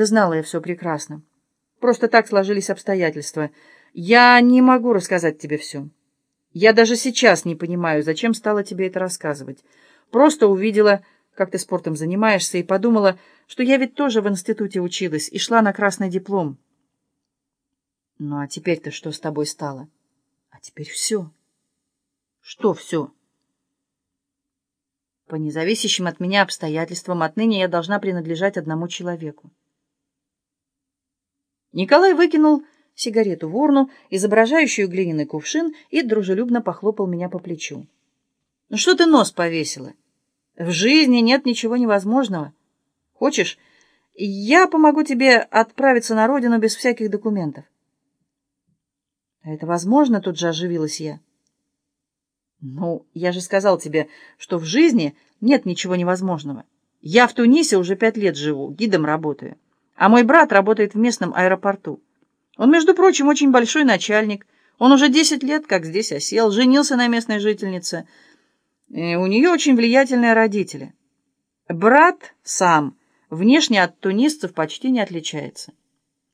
Да знала я все прекрасно. Просто так сложились обстоятельства. Я не могу рассказать тебе все. Я даже сейчас не понимаю, зачем стала тебе это рассказывать. Просто увидела, как ты спортом занимаешься, и подумала, что я ведь тоже в институте училась и шла на красный диплом. Ну а теперь-то что с тобой стало? А теперь все. Что все? По независящим от меня обстоятельствам отныне я должна принадлежать одному человеку. Николай выкинул сигарету в урну, изображающую глиняный кувшин, и дружелюбно похлопал меня по плечу. «Ну что ты нос повесила? В жизни нет ничего невозможного. Хочешь, я помогу тебе отправиться на родину без всяких документов?» «А это возможно?» — тут же оживилась я. «Ну, я же сказал тебе, что в жизни нет ничего невозможного. Я в Тунисе уже пять лет живу, гидом работаю, а мой брат работает в местном аэропорту. Он, между прочим, очень большой начальник. Он уже десять лет как здесь осел, женился на местной жительнице. И у нее очень влиятельные родители. Брат сам внешне от тунисцев почти не отличается.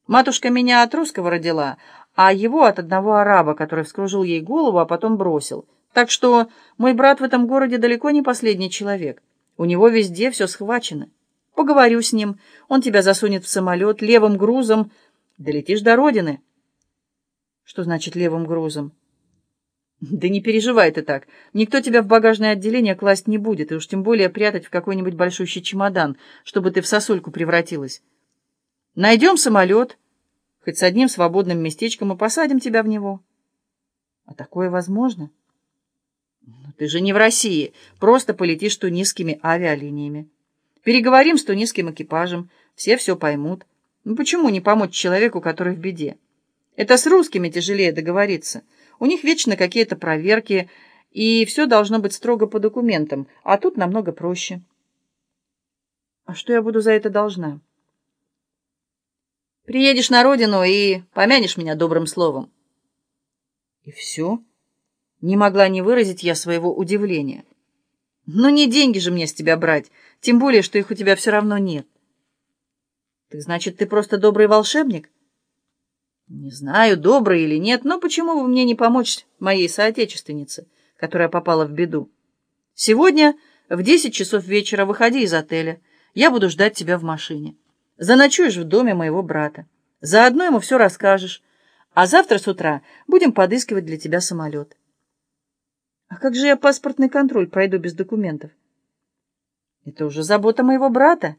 Матушка меня от русского родила, а его от одного араба, который вскружил ей голову, а потом бросил. Так что мой брат в этом городе далеко не последний человек. У него везде все схвачено. Поговорю с ним, он тебя засунет в самолет левым грузом, долетишь до родины. Что значит левым грузом? Да не переживай ты так. Никто тебя в багажное отделение класть не будет, и уж тем более прятать в какой-нибудь большущий чемодан, чтобы ты в сосульку превратилась. Найдем самолет, хоть с одним свободным местечком, и посадим тебя в него. А такое возможно? Ну, ты же не в России, просто полетишь тунисскими авиалиниями. Переговорим с тунисским экипажем, все все поймут. Ну почему не помочь человеку, который в беде? Это с русскими тяжелее договориться. У них вечно какие-то проверки, и все должно быть строго по документам, а тут намного проще. А что я буду за это должна? Приедешь на родину и помянешь меня добрым словом. И все? Не могла не выразить я своего удивления. Но не деньги же мне с тебя брать, тем более, что их у тебя все равно нет. Так значит, ты просто добрый волшебник? Не знаю, добрый или нет, но почему бы мне не помочь моей соотечественнице, которая попала в беду? Сегодня в десять часов вечера выходи из отеля. Я буду ждать тебя в машине. Заночуешь в доме моего брата. Заодно ему все расскажешь. А завтра с утра будем подыскивать для тебя самолет. А как же я паспортный контроль пройду без документов? Это уже забота моего брата.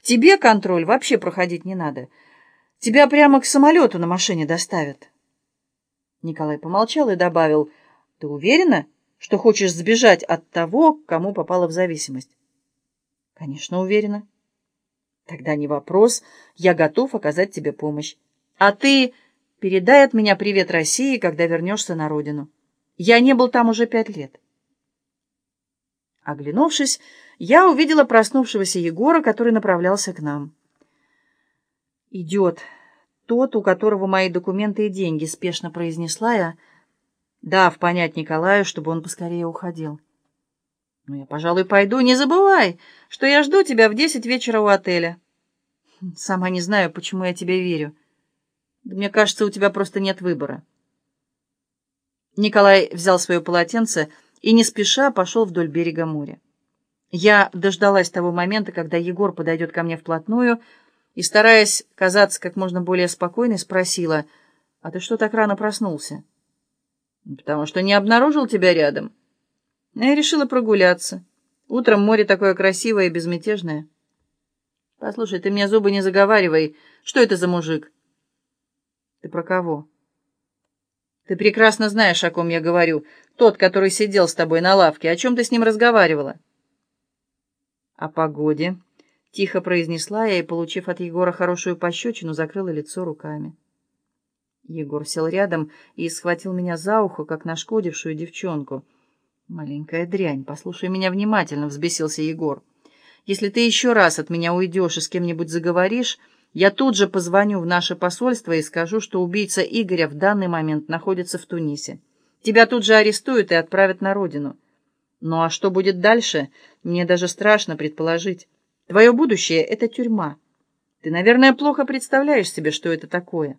Тебе контроль вообще проходить не надо. Тебя прямо к самолету на машине доставят. Николай помолчал и добавил, ты уверена, что хочешь сбежать от того, кому попала в зависимость? Конечно, уверена. Тогда не вопрос, я готов оказать тебе помощь. А ты передай от меня привет России, когда вернешься на родину. Я не был там уже пять лет. Оглянувшись, я увидела проснувшегося Егора, который направлялся к нам. «Идет тот, у которого мои документы и деньги», — спешно произнесла я, дав понять Николаю, чтобы он поскорее уходил. «Ну, я, пожалуй, пойду. Не забывай, что я жду тебя в десять вечера у отеля». «Сама не знаю, почему я тебе верю. Мне кажется, у тебя просто нет выбора». Николай взял свое полотенце и не спеша пошел вдоль берега моря. Я дождалась того момента, когда Егор подойдет ко мне вплотную, и, стараясь казаться как можно более спокойной, спросила, «А ты что так рано проснулся?» «Потому что не обнаружил тебя рядом». Я решила прогуляться. Утром море такое красивое и безмятежное. «Послушай, ты мне зубы не заговаривай. Что это за мужик?» «Ты про кого?» Ты прекрасно знаешь, о ком я говорю. Тот, который сидел с тобой на лавке. О чем ты с ним разговаривала? О погоде. Тихо произнесла я и, получив от Егора хорошую пощечину, закрыла лицо руками. Егор сел рядом и схватил меня за ухо, как нашкодившую девчонку. «Маленькая дрянь, послушай меня внимательно», — взбесился Егор. «Если ты еще раз от меня уйдешь и с кем-нибудь заговоришь...» Я тут же позвоню в наше посольство и скажу, что убийца Игоря в данный момент находится в Тунисе. Тебя тут же арестуют и отправят на родину. Ну а что будет дальше, мне даже страшно предположить. Твое будущее — это тюрьма. Ты, наверное, плохо представляешь себе, что это такое.